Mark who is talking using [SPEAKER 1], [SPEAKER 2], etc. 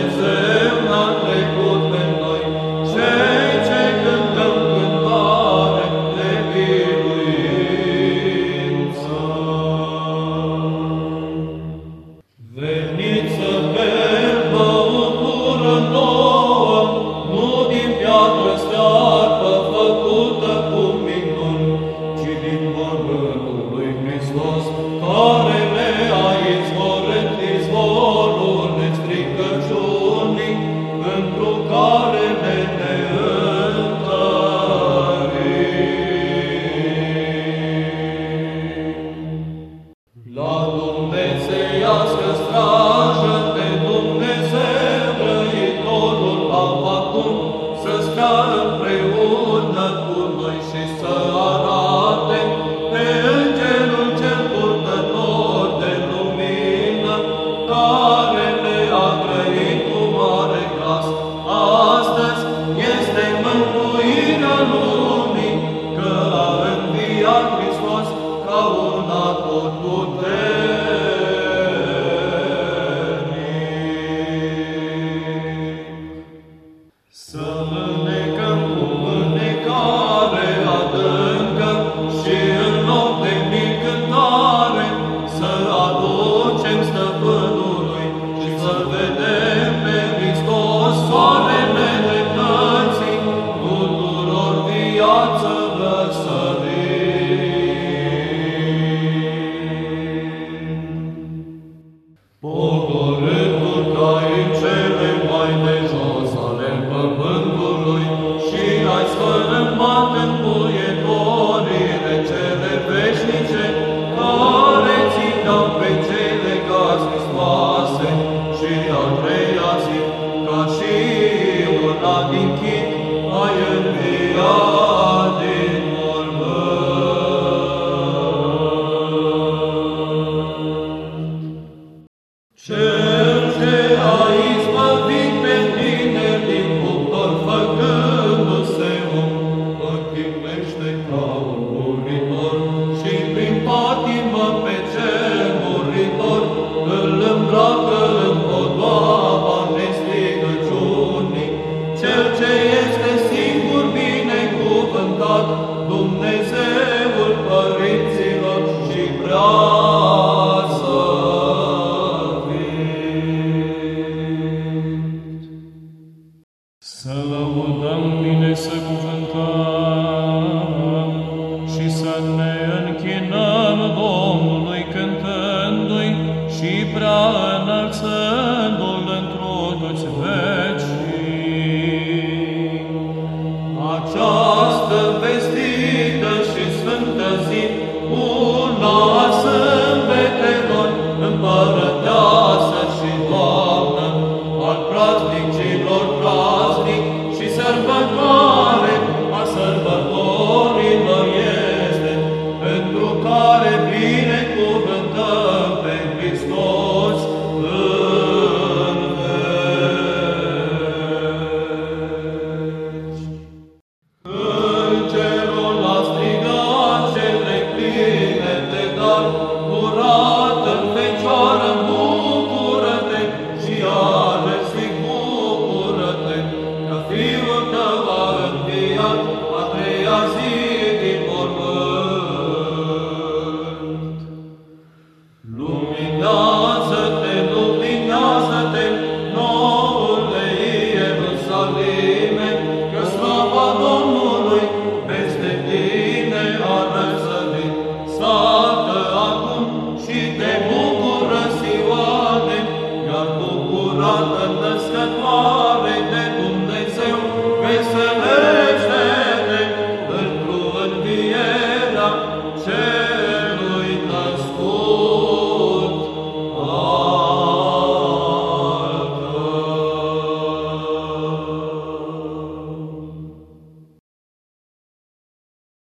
[SPEAKER 1] Blessed 나 Certe ai with the